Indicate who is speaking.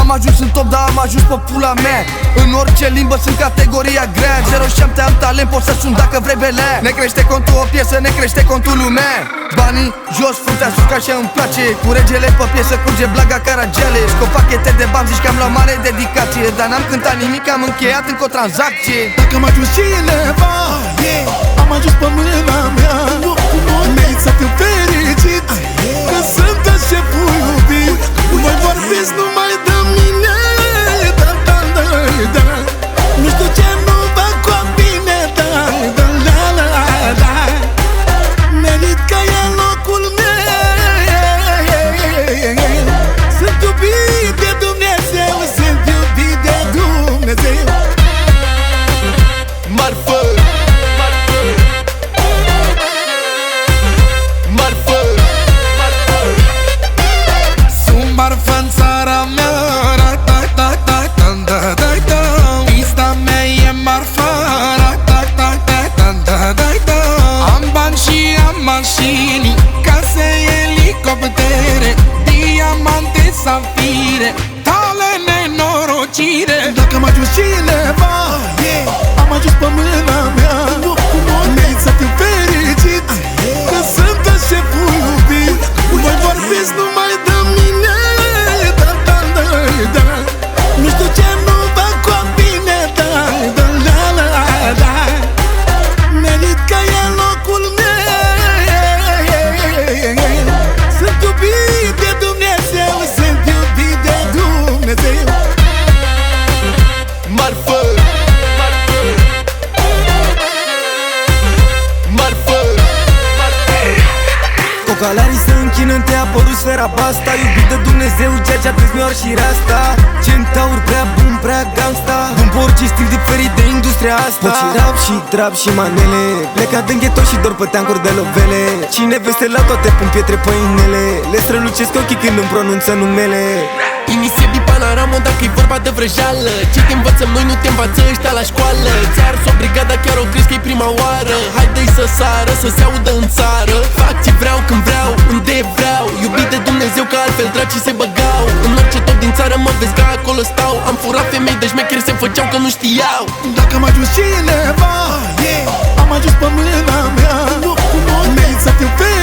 Speaker 1: Am ajuns în top, dar am ajuns pe pula mea. În orice limbă sunt categoria grea. 07 am talent, pot să sun dacă vrei belea Ne crește contul o piesă, ne crește contul lumea. Banii jos, fruntea sus, ca așa îmi place. Cu regele pe piesă, curge blaga caragele Și cu pachete de bani zici că am la mare dedicație. Dar n-am cântat nimic, am încheiat încă o tranzacție.
Speaker 2: Dacă am ajuns cineva Am ajuns pe mâna mea
Speaker 3: Cocalarii se închină în te apărut sfera basta Iubit de Dumnezeu, ceea ce atât mi și rasta. Centaur prea bun, prea gangsta În orice stil diferit de industria asta. Poți rap și trap și manele Plecat din ghetto și dor pe teancuri de lovele. Cine veste la toate pun pietre pe inele Le strălucesc ochii când îmi pronunță numele.
Speaker 4: Iniție din panoramă dacă e vorba de vrăjeală. Ce te învățăm noi nu te învață ăștia la școală. Ți-ar o brigada chiar o crezi că e prima oară. Haide-i să sară, să se audă în țară. Fac ce vreau când vreau, unde vreau. Iubit de Dumnezeu că altfel dracii se băgau. În orice top din țară mă vezi că acolo stau. Am furat femei de șmecheri se făceau că nu știau.
Speaker 2: Dacă am ajuns cineva Am ajuns pe mâna mea. Merit să fiu fericit